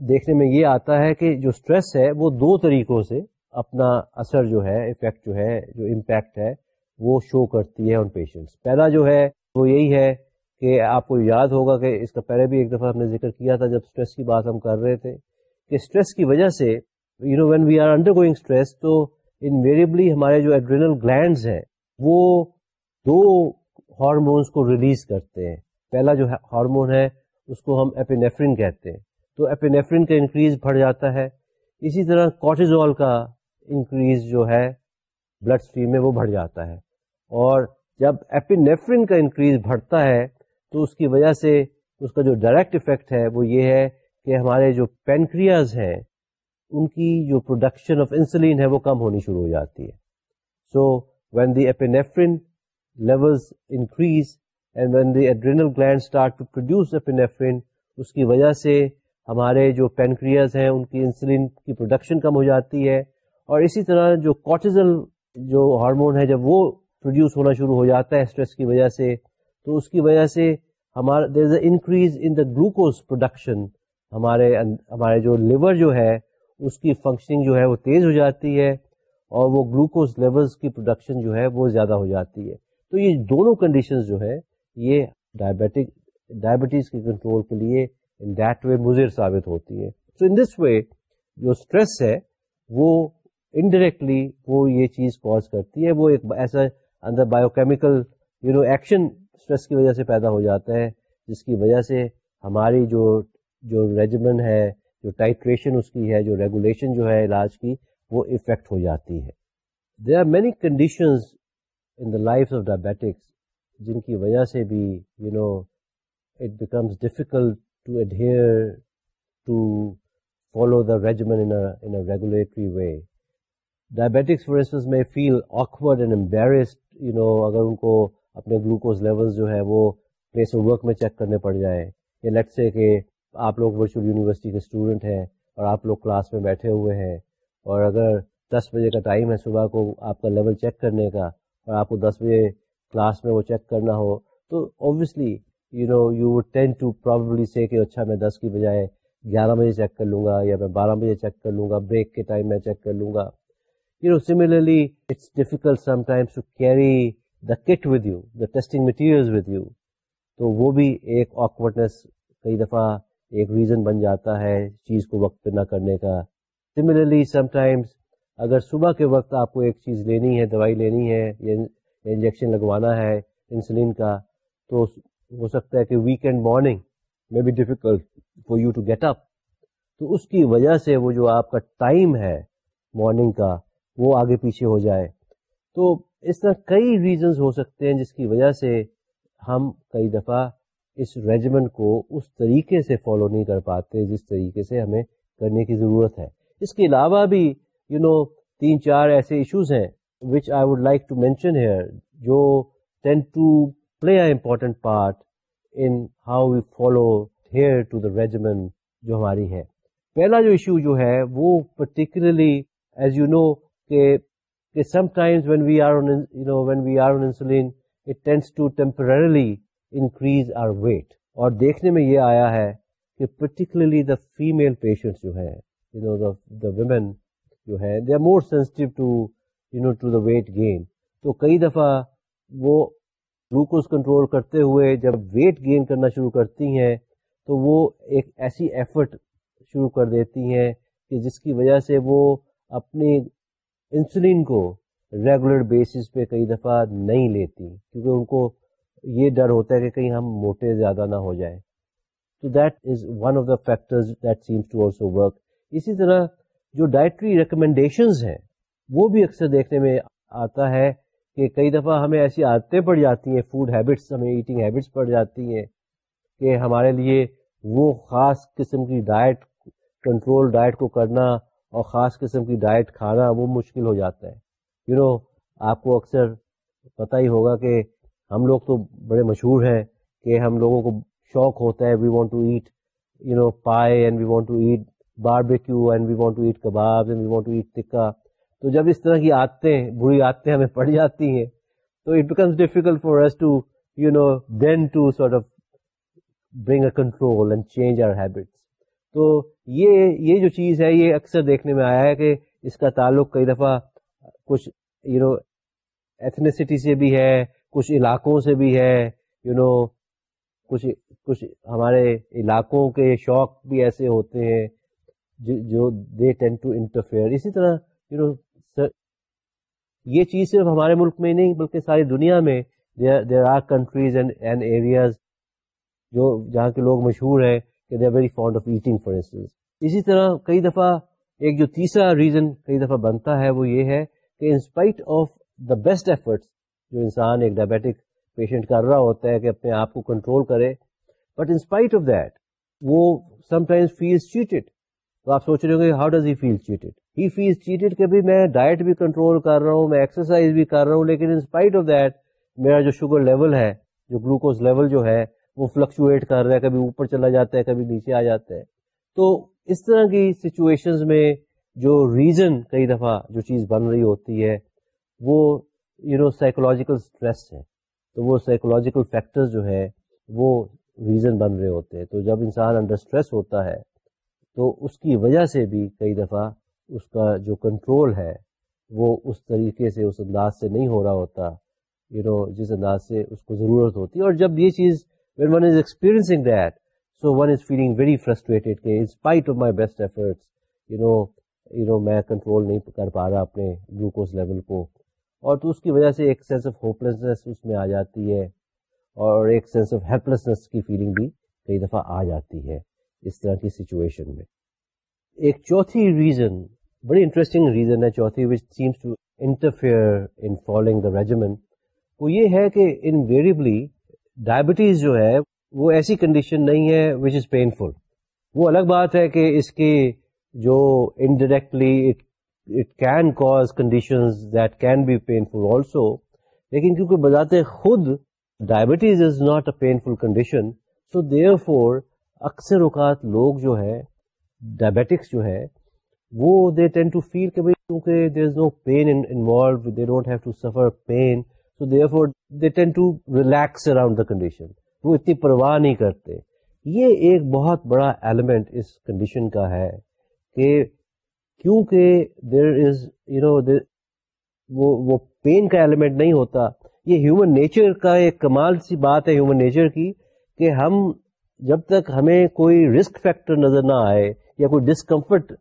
دیکھنے میں یہ آتا ہے کہ جو اسٹریس ہے وہ دو طریقوں سے اپنا اثر جو ہے افیکٹ جو ہے جو امپیکٹ ہے وہ شو کرتی ہے آن پیشنٹس پہلا جو ہے وہ یہی ہے کہ آپ کو یاد ہوگا کہ اس کا پہلے بھی ایک دفعہ ہم نے ذکر کیا تھا جب اسٹریس کی بات ہم کر رہے تھے کہ اسٹریس کی وجہ سے you know when we are undergoing stress تو انویریبلی ہمارے جو ایڈرینل گلینڈز ہیں وہ دو ہارمونس کو ریلیز کرتے ہیں پہلا جو ہارمون ہے اس کو ہم اپینیفرین کہتے ہیں تو ایپینیفرین کا انکریز بڑھ جاتا ہے اسی طرح کوٹیزول کا انکریز جو ہے بلڈ اسٹریم میں وہ بڑھ جاتا ہے اور جب ایپینیفرین کا انکریز بڑھتا ہے تو اس کی وجہ سے اس کا جو ڈائریکٹ افیکٹ ہے وہ یہ ہے کہ ہمارے جو پینکریاز ہیں ان کی جو پروڈکشن آف انسولین ہے وہ کم ہونی شروع ہو جاتی ہے so when the epinephrine levels increase and when the adrenal gland start to produce epinephrine اس کی وجہ سے ہمارے جو پینکریاز ہیں ان کی انسولین کی پروڈکشن کم ہو جاتی ہے اور اسی طرح جو کوٹیزل جو ہارمون ہے جب وہ پروڈیوس ہونا شروع ہو جاتا ہے اسٹریس کی وجہ سے تو اس کی وجہ سے ہمارا there is a increase in the glucose production ہمارے ہمارے جو لیور جو ہے اس کی فنکشننگ جو ہے وہ تیز ہو جاتی ہے اور وہ گلوکوز لیولز کی پروڈکشن جو ہے وہ زیادہ ہو جاتی ہے تو یہ دونوں کنڈیشنز جو ہے یہ ڈائبیٹک ڈائبٹیز کے کنٹرول کے لیے ان دیٹ وے مضر ثابت ہوتی ہے سو ان دس وے جو اسٹریس ہے وہ انڈائریکٹلی وہ یہ چیز کاز کرتی ہے وہ ایک ایسا اندر biochemical you know action stress کی وجہ سے پیدا ہو جاتا ہے جس کی وجہ سے ہماری جو جو ریجمن ہے جو ٹائٹریشن اس کی ہے جو ریگولیشن جو ہے علاج کی وہ افیکٹ ہو جاتی ہے there are many conditions in the life of diabetics جن کی وجہ سے بھی you know it becomes difficult to adhere to follow the regimen in regulatory way diabetics instance میں feel awkward and embarrassed you know اگر ان کو اپنے گلوکوز لیول جو ہے وہ پلیس آف ورک میں چیک کرنے پڑ جائیں یا لیٹ سے کہ آپ لوگ ورچوئل یونیورسٹی کے اسٹوڈنٹ ہیں اور آپ لوگ کلاس میں بیٹھے ہوئے ہیں اور اگر دس بجے کا ٹائم ہے صبح کو آپ کا لیول چیک کرنے کا اور آپ کو دس بجے کلاس میں وہ چیک کرنا ہو تو obviously you know you would tend to probably say کہ اچھا میں دس کی بجائے گیارہ بجے چیک کر لوں گا یا میں بارہ بجے چیک کر لوں گا بریک کے ٹائم میں چیک کر لوں گا carry it's difficult with to the testing you the testing تو وہ بھی ایک ایک کئی دفعہ ریزن بن جاتا ہے چیز کو وقت پہ نہ کرنے کا سم سمٹائمس اگر صبح کے وقت آپ کو ایک چیز لینی ہے دوائی لینی ہے یا انجیکشن لگوانا ہے انسولین کا تو ہو سکتا ہے کہ ویک اینڈ مارننگ میں be difficult for you to get up تو اس کی وجہ سے وہ جو آپ کا ٹائم ہے مارننگ کا وہ آگے پیچھے ہو جائے تو اس طرح کئی ریزنز ہو سکتے ہیں جس کی وجہ سے ہم کئی دفعہ اس ریجمنٹ کو اس طریقے سے فالو نہیں کر پاتے جس طریقے سے ہمیں کرنے کی ضرورت ہے اس کے علاوہ بھی یو نو تین چار ایسے ایشوز ہیں which I would like to mention here جو tend to play a important part in how we follow here to the regiment جو ہماری ہے پہلا جو ایشو جو ہے وہ پرٹیکولرلی ایز یو نو کہ sometimes when we are no when we are on temporarily increase our weight اور دیکھنے میں یہ آیا ہے کہ پرٹیکولرلی دا فیمیل پیشنٹس جو ہیں یو نو دا ویمن جو ہیں they are more sensitive to you know to the weight gain تو کئی دفعہ وہ گلوکوز کنٹرول کرتے ہوئے جب ویٹ گین کرنا شروع کرتی ہیں تو وہ ایک ایسی ایفرٹ شروع کر دیتی ہیں کہ جس کی وجہ سے وہ اپنی انسولین کو ریگولر بیسس پہ کئی دفعہ نہیں لیتی کیونکہ ان کو یہ ڈر ہوتا ہے کہ کہیں ہم موٹے زیادہ نہ ہو جائیں تو that is one of the factors that seems to also work اسی طرح جو ڈائٹری ریکمنڈیشنز ہیں وہ بھی اکثر دیکھنے میں آتا ہے کہ کئی دفعہ ہمیں ایسی عادتیں پڑ جاتی ہیں فوڈ ہیبٹس ہمیں ایٹنگ ہیبٹس پڑ جاتی ہیں کہ ہمارے لیے وہ خاص قسم کی ڈائٹ کنٹرول ڈائٹ کو کرنا اور خاص قسم کی ڈائٹ کھانا وہ مشکل ہو جاتا ہے یو نو آپ کو اکثر پتہ ہی ہوگا کہ ہم لوگ تو بڑے مشہور ہیں کہ ہم لوگوں کو شوق ہوتا ہے we want to eat you know paya and we want to eat bar and we want to eat kebab and we want to eat tikka تو جب اس طرح کی عادتیں بری عادتیں ہمیں پڑ جاتی ہیں تو it becomes difficult for us to you know then to sort of bring a control and change our habit تو یہ یہ جو چیز ہے یہ اکثر دیکھنے میں آیا ہے کہ اس کا تعلق کئی دفعہ کچھ یو نو ایتھنیسٹی سے بھی ہے کچھ علاقوں سے بھی ہے یو نو کچھ کچھ ہمارے علاقوں کے شوق بھی ایسے ہوتے ہیں جو دے ٹین ٹو انٹرفیئر اسی طرح یو نو یہ چیز صرف ہمارے ملک میں نہیں بلکہ ساری دنیا میں there are countries and and areas جو جہاں کے لوگ مشہور ہیں کہ they are very of eating for instance اسی طرح کئی دفعہ ایک جو تیسرا ریزن کئی دفعہ بنتا ہے وہ یہ ہے کہ in spite of the best efforts جو انسان ایک ڈائبیٹک پیشنٹ کر رہا ہوتا ہے کہ اپنے آپ کو کنٹرول کرے بٹ انسپائٹ آف دیٹ وہ سم ٹائمز فیل فیل چیٹڈ تو آپ سوچ رہے ہوں گے how does he he feel cheated کہ بھی میں ڈائٹ بھی کنٹرول کر رہا ہوں میں ایکسرسائز بھی کر رہا ہوں لیکن انسپائٹ آف دیٹ میرا جو شوگر لیول ہے جو گلوکوز لیول جو ہے وہ فلکچویٹ کر رہا ہے کبھی اوپر چلا جاتا ہے کبھی نیچے آ جاتا ہے تو اس طرح کی سچویشنز میں جو ریزن کئی دفعہ جو چیز بن رہی ہوتی ہے وہ یو نو سائیکولوجیکل اسٹریس ہے تو وہ سائیکولوجیکل فیکٹرز جو ہے وہ ریزن بن رہے ہوتے ہیں تو جب انسان انڈر اسٹریس ہوتا ہے تو اس کی وجہ سے بھی کئی دفعہ اس کا جو کنٹرول ہے وہ اس طریقے سے اس انداز سے نہیں ہو رہا ہوتا یو you نو know, جس انداز سے اس کو ضرورت ہوتی ہے اور جب یہ چیز weight one is experience very frustrated efforts میں کنٹرول نہیں کر پا رہا اپنے گلوکوز لیول کو اور تو اس کی وجہ سے ایک سینس آف ہوپلسنس اس میں آ جاتی ہے اور ایک سینس آف ہیلپلسنس کی فیلنگ بھی کئی دفعہ آ جاتی ہے اس طرح کی سچویشن میں ایک چوتھی ریزن بڑی انٹرسٹنگ ریزن ہے ریجیمنٹ وہ یہ ہے کہ انویریبلی ڈائبٹیز جو ہے وہ ایسی کنڈیشن نہیں ہے وچ از پین فل وہ الگ بات ہے کہ اس کی جو indirectly it can cause conditions that can be painful also لیکن کیونکہ بذات خود diabetes is not a painful condition so therefore اکثر اوقات لوگ جو ہے ڈائبٹکس جو ہے وہ دے ٹین ٹو فیل کہ بھائی کیونکہ there is no pain involve they don't have to suffer pain therefore they tend to relax around the condition وہ اتنی پرواہ نہیں کرتے یہ ایک بہت بڑا ایلیمنٹ اس کنڈیشن کا ہے کہ کیونکہ دیر از یو نو وہ پین کا ایلیمنٹ نہیں ہوتا یہ ہیومن نیچر کا ایک کمال سی بات ہے ہیومن نیچر کی کہ ہم جب تک ہمیں کوئی رسک فیکٹر نظر نہ آئے یا کوئی ڈسکمفرٹ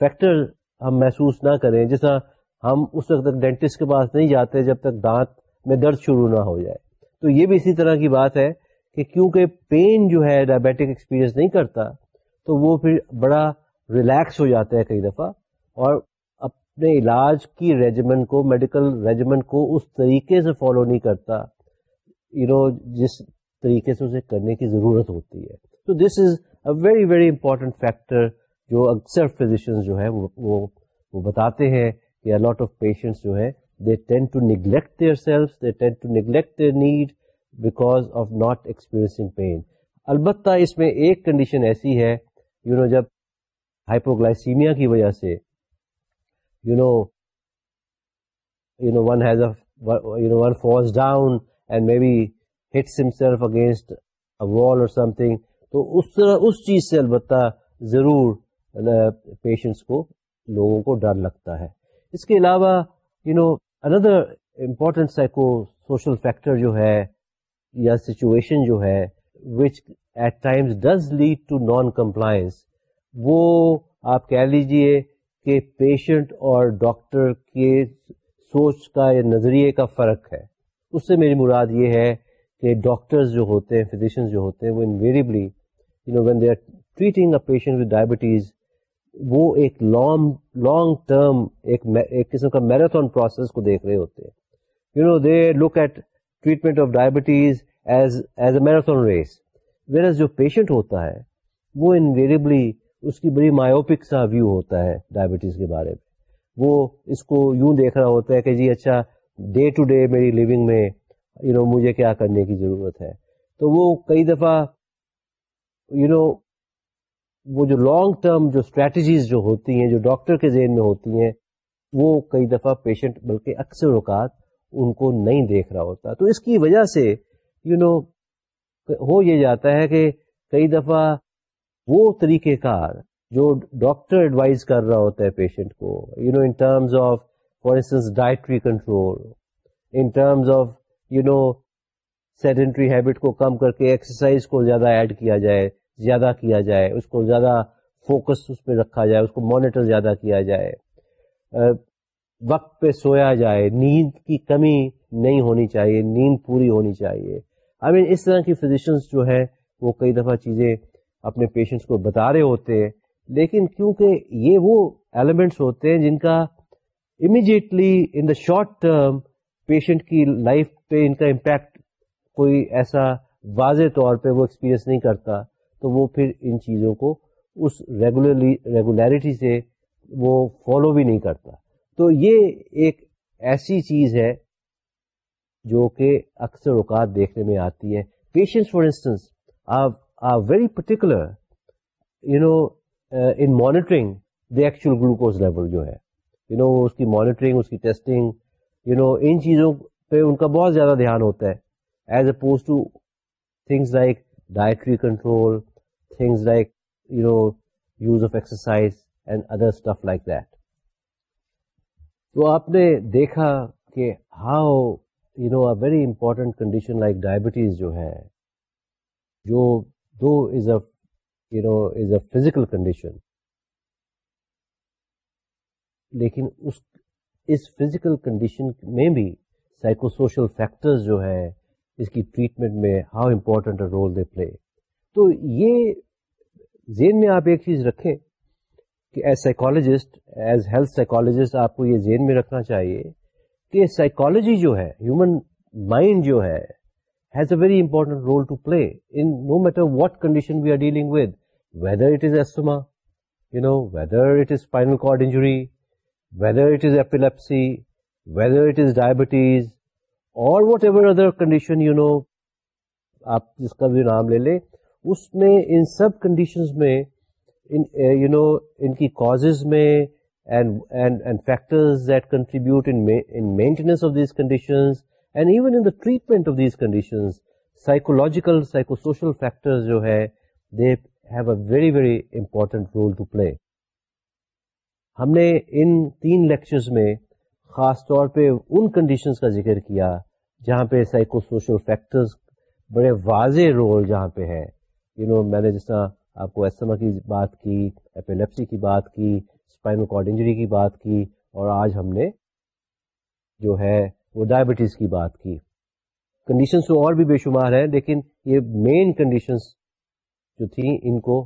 فیکٹر ہم محسوس نہ کریں جیسا ہم اس وقت تک ڈینٹسٹ کے پاس نہیں جاتے جب تک دانت میں درد شروع نہ ہو جائے تو یہ بھی اسی طرح کی بات ہے کہ کیونکہ پین جو ہے ڈائبیٹک ایکسپیرئنس نہیں کرتا تو وہ پھر بڑا ریلیکس ہو جاتا ہے کئی دفعہ اور اپنے علاج کی ریجیمنٹ کو میڈیکل ریجیمنٹ کو اس طریقے سے فالو نہیں کرتا یو نو جس طریقے سے اسے کرنے کی ضرورت ہوتی ہے تو this is a very very important factor جو اکثر فزیشینس جو ہے وہ بتاتے ہیں کہ الاٹ آف پیشنٹس جو ہے they tend to neglect their self they tend to neglect their need because of not experiencing pain البتہ اس میں ایک کنڈیشن ایسی ہے یو نو جب ہائپوگلائسیمیا کی وجہ سے you know you know one has you know one falls down and maybe hits hit against wall or some thing تو اس چیز سے البتہ ضرور پیشنٹس uh، کو لوگوں کو ڈر لگتا ہے اس کے علاوہ you know another important psychosocial factor جو ہے یا سچویشن جو ہے which at times does lead to non compliance وہ آپ کہہ لیجئے کہ پیشنٹ اور ڈاکٹر کے سوچ کا یا نظریے کا فرق ہے اس سے میری مراد یہ ہے کہ ڈاکٹرز جو ہوتے ہیں فزیشینس جو ہوتے ہیں وہ invariably you know when they are treating a patient with diabetes وہ ایک لانگ لانگ ٹرم ایک قسم کا میراتھن پروسیس کو دیکھ رہے ہوتے ہیں you know they look at treatment of diabetes as as a marathon race جو پیشنٹ ہوتا ہے وہ انویریبلی اس کی بڑی مایوپک سا ویو ہوتا ہے ڈائبٹیز کے بارے میں وہ اس کو یوں دیکھ رہا ہوتا ہے کہ جی اچھا ڈے ٹو ڈے میری لیونگ میں یو نو مجھے کیا کرنے کی ضرورت ہے تو وہ کئی دفعہ یو نو وہ جو لانگ ٹرم جو اسٹریٹجیز جو ہوتی ہیں جو ڈاکٹر کے ذہن میں ہوتی ہیں وہ کئی دفعہ پیشنٹ بلکہ اکثر اوقات ان کو نہیں دیکھ رہا ہوتا تو اس کی وجہ سے یو you نو know, ہو یہ جاتا ہے کہ کئی دفعہ وہ طریقہ کار جو ڈاکٹر ایڈوائز کر رہا ہوتا ہے پیشنٹ کو you know in terms of for instance dietary control in terms of you know sedentary habit کو کم کر کے ایکسرسائز کو زیادہ ایڈ کیا جائے زیادہ کیا جائے اس کو زیادہ فوکس اس پہ رکھا جائے اس کو مانیٹر زیادہ کیا جائے وقت پہ سویا جائے نیند کی کمی نہیں ہونی چاہیے نیند پوری ہونی چاہیے آئی مین اس طرح کی فزیشنس جو ہے وہ کئی دفعہ چیزیں اپنے پیشنٹس کو بتا رہے ہوتے ہیں لیکن کیونکہ یہ وہ ایلیمنٹس ہوتے ہیں جن کا immediately in the short term patient کی لائف پہ ان کا امپیکٹ کوئی ایسا واضح طور پہ وہ ایکسپیرئنس نہیں کرتا تو وہ پھر ان چیزوں کو اس ریگولرلی ریگولیرٹی سے وہ فالو بھی نہیں کرتا تو یہ ایک ایسی چیز ہے جو کہ اکثر اوقات دیکھنے میں آتی ہے patients for instance very particular you know in monitoring the actual glucose level جو ہے یو نو اس کی مانیٹرنگ اس کی ٹیسٹنگ یو نو ان چیزوں پہ ان کا بہت زیادہ دھیان ہوتا ہے as opposed to things like dietary control things like you know use of exercise and other stuff like that تو آپ نے دیکھا کہ how you know a very important condition like diabetes جو ہے جو though is a you know is a physical condition لیکن اس اس فزیکل کنڈیشن میں بھی سائیکو سوشل فیکٹرز جو ہے اس کی ٹریٹمنٹ میں how important role they play تو یہ ذہن میں آپ ایک چیز رکھیں کہ as psychologist as health psychologist آپ کو یہ ذہن میں رکھنا چاہیے کہ سائیکالوجی جو ہے ہیومن مائنڈ جو ہے has a very important role to play in no matter what condition we are dealing with whether it is asthma you know whether it is card injury whether it is ایپسی whether it is diabetes اور whatever other condition you know آپ جس کا بھی نام لے لیں اس میں ان سب conditions میں پلے ہم نے ان تین کازز میں خاص طور پہ ان کنڈیشنز کا ذکر کیا جہاں پہ سائیکو سوشل فیکٹرز بڑے واضح رول جہاں پہ ہے یو نو میں نے جس طرح آپ کو ایسما کی بات کی ایپیلیپسی کی بات کی اسپائن کارڈ انجری کی بات کی اور آج ہم نے جو ہے وہ ڈائبٹیز کی بات کی کنڈیشنس تو اور بھی بے شمار ہیں لیکن یہ مین کنڈیشنس جو تھیں ان کو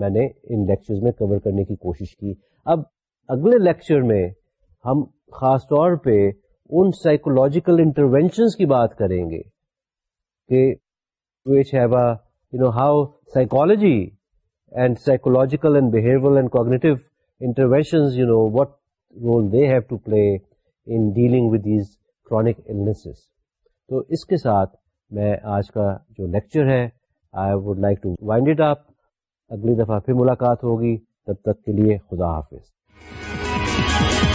میں نے ان لیکچرز میں کور کرنے کی کوشش کی اب اگلے لیکچر میں ہم خاص طور پہ ان سائکلجیکل انٹروینشنس کی بات کریں گے play in dealing with these chronics تو اس کے ساتھ میں آج کا جو لیکچر ہے I would like to mind it آپ اگلی دفعہ پھر ملاقات ہوگی تب تک کے لیے خدا حافظ